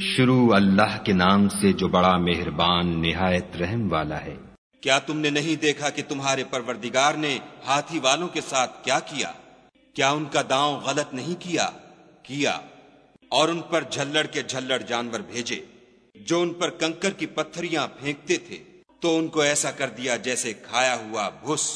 شروع اللہ کے نام سے جو بڑا مہربان نہایت رحم والا ہے۔ کیا تم نے نہیں دیکھا کہ تمہارے پروردگار نے ہاتھی والوں کے ساتھ کیا کیا؟ کیا ان کا داؤں غلط نہیں کیا؟ کیا۔ اور ان پر جھلڑ کے جھلڑ جانور بھیجے۔ جو ان پر کنکر کی پتھریاں پھینکتے تھے، تو ان کو ایسا کر دیا جیسے کھایا ہوا بھس